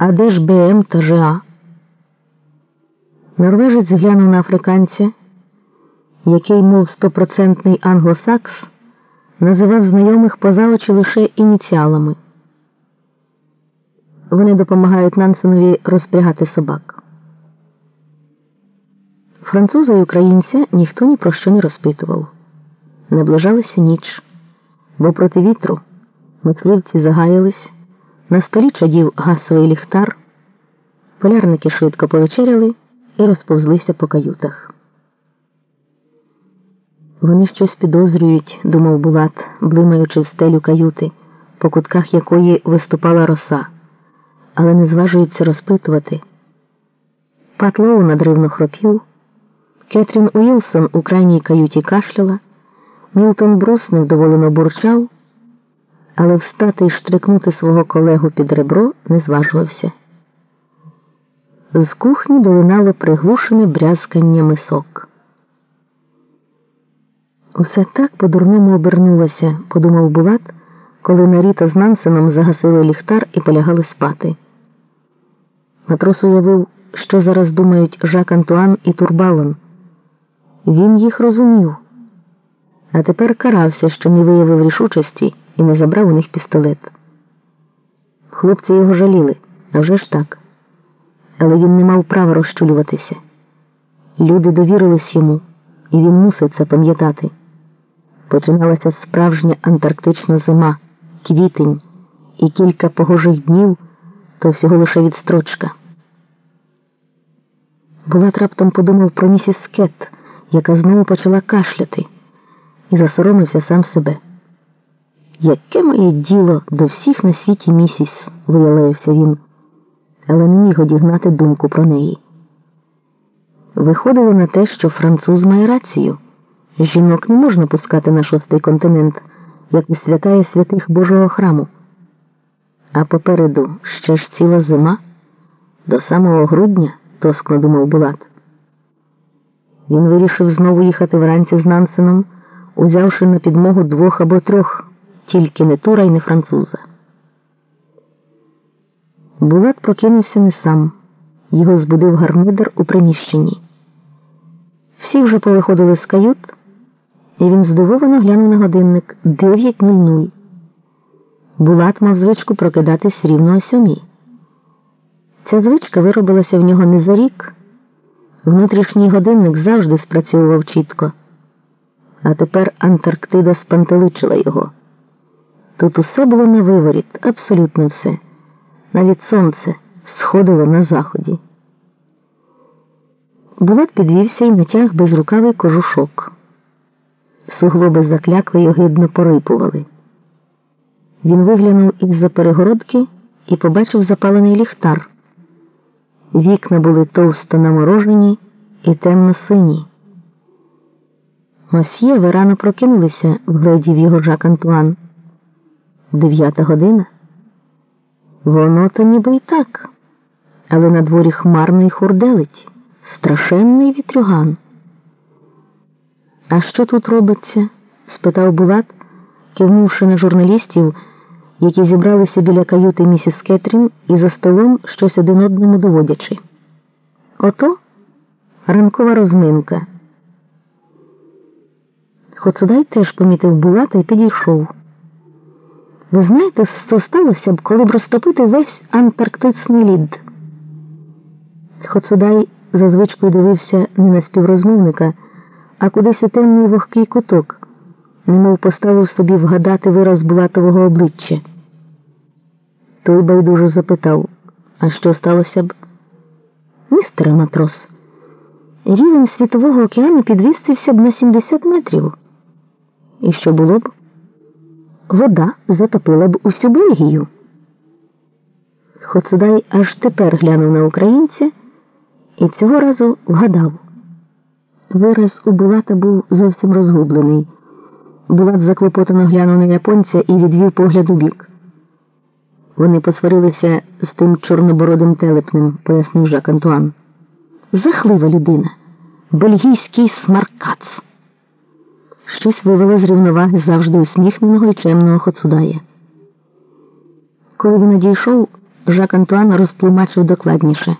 А де ж БМ та ЖА? Норвежець глянув на африканця, який, мов стопроцентний англосакс, називав знайомих поза очі лише ініціалами. Вони допомагають Нансенові розпрягати собак. Француза і українця ніхто ні про що не розпитував. Наближалася ніч, бо проти вітру мисливці загаялись, на столі чадів гасовий ліхтар, полярники швидко повечеряли і розповзлися по каютах. Вони щось підозрюють, думав Булат, блимаючи в стелю каюти, по кутках якої виступала роса, але не зважується розпитувати. Пат Лоу надривно хропів, Кетрін Уілсон у крайній каюті кашляла, Мілтон Брус невдоволено бурчав, але встати і штрикнути свого колегу під ребро не зважувався. З кухні долинало приглушене брязкання мисок. Усе так по-дурному обернулося, подумав Булат, коли Наріта з Нансеном загасили ліхтар і полягали спати. Матрос уявив, що зараз думають Жак Антуан і Турбалон. Він їх розумів, а тепер карався, що не виявив рішучості і не забрав у них пістолет. Хлопці його жаліли, а вже ж так. Але він не мав права розчулюватися. Люди довірились йому, і він мусив це пам'ятати. Починалася справжня антарктична зима, квітень і кілька погожих днів то всього лише відстрочка. Булат раптом подумав про місіс Кет, яка знову почала кашляти, і засоромився сам себе. Яке моє діло до всіх на світі місіс, виялився він, але не міг одігнати думку про неї. Виходило на те, що француз має рацію. Жінок не можна пускати на шостий континент, як у святає святих Божого храму. А попереду ще ж ціла зима, до самого грудня, тоскно думав Булат. Він вирішив знову їхати вранці з Нансеном, узявши на підмогу двох або трьох, тільки не тура й не француза. Булат прокинувся не сам. Його збудив гармидер у приміщенні. Всі вже повиходили з кают, і він здивовано глянув на годинник 9.00. Булат мав звичку прокидатись рівно о сьомій. Ця звичка виробилася в нього не за рік. Внутрішній годинник завжди спрацьовував чітко, а тепер Антарктида спантеличила його. Тут усе було на виворіт, абсолютно все. Навіть сонце сходило на заході. Булат підвівся і натяг безрукавий кожушок. Суглоби заклякли й огидно порипували. Він виглянув із за перегородки і побачив запалений ліхтар. Вікна були товсто наморожені і темно сині. Мосьє ви рано прокинулися, вгледів його Жак Антуан. Дев'ята година. Воно то ніби й так, але на дворі хмарно й хурделить, страшенний вітрюган. А що тут робиться? спитав Булат, кивнувши на журналістів, які зібралися біля каюти місіс Кетрін і за столом щось один одному доводячи. Ото ранкова розминка. Хоцудай теж помітив Булата і підійшов. Ви знаєте, що сталося б, коли б розтопити весь антарктичний лід? Хоцудай за дивився не на співрозмовника, а кудись у темний вогкий куток, немов поставив собі вгадати вираз Булатового обличчя. Той байдуже запитав, а що сталося б? Містере матрос, рівень Світового океану підвістився б на 70 метрів. І що було б? Вода затопила б усю Бельгію. Хоцудай аж тепер глянув на українця і цього разу вгадав. Вираз у Булата був зовсім розгублений. Булат заклопотано глянув на японця і відвів погляд у бік. Вони посварилися з тим чорнобородим телепнем, пояснив Жак Антуан. Захлива людина, бельгійський смаркац. Щось вивело з рівноваги завжди усміхненого і чемного Хоцудая. Коли він надійшов, Жак Антуан розтлумачив докладніше.